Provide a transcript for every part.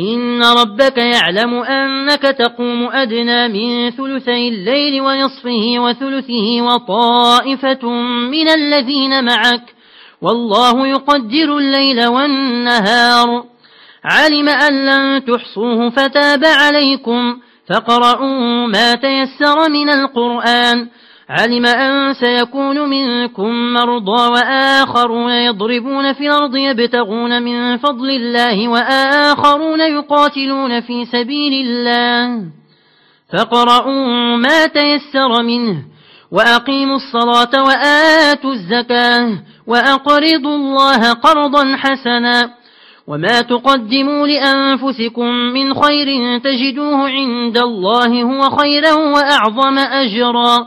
إن ربك يعلم أنك تقوم أدنى من ثلثي الليل ونصفه وثلثه وطائفة من الذين معك والله يقدر الليل والنهار. علم أن لن تحصوه فتاب عليكم فقرأوا ما تيسر من القرآن علم أن سيكون منكم مرضى وآخرون يضربون في الأرض يبتغون من فضل الله وآخرون يقاتلون في سبيل الله. فقرأوا ما تيسر منه وأقيموا الصلاة وآتوا الزكاة وأقرضوا الله قرضا حسنا وما تقدموا لأنفسكم من خير تجدوه عند الله هو خيرا وأعظم أجرا.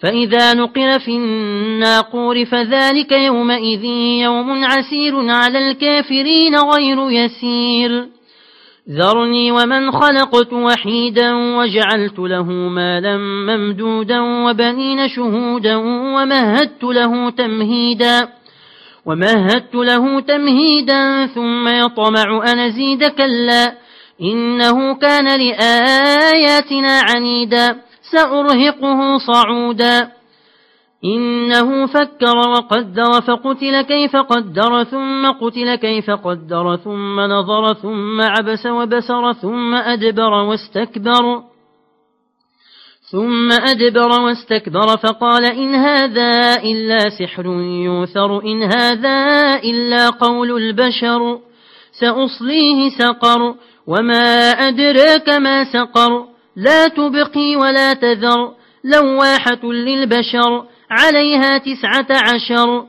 فإذا نقر في الناقور فذلك يومئذ يوم عسير على الكافرين غير يسير. ذرني ومن خلقت وحيدا وجعلت له مالا ممدودا وبنين شهودا ومهدت له تمهيدا ومهدت له تمهيدا ثم يطمع أن زيد كلا إنه كان لآياتنا عنيدا. سأرهقه صعودا. إنه فكر وقدر فقتل كيف قدر ثم قتل كيف قدر ثم نظر ثم عبس وبسر ثم أدبر واستكبر. ثم أدبر واستكبر فقال إن هذا إلا سحر يوثر إن هذا إلا قول البشر. سأصليه سقر وما أدراك ما سقر. لا تبقي ولا تذر لواحة للبشر عليها تسعة عشر.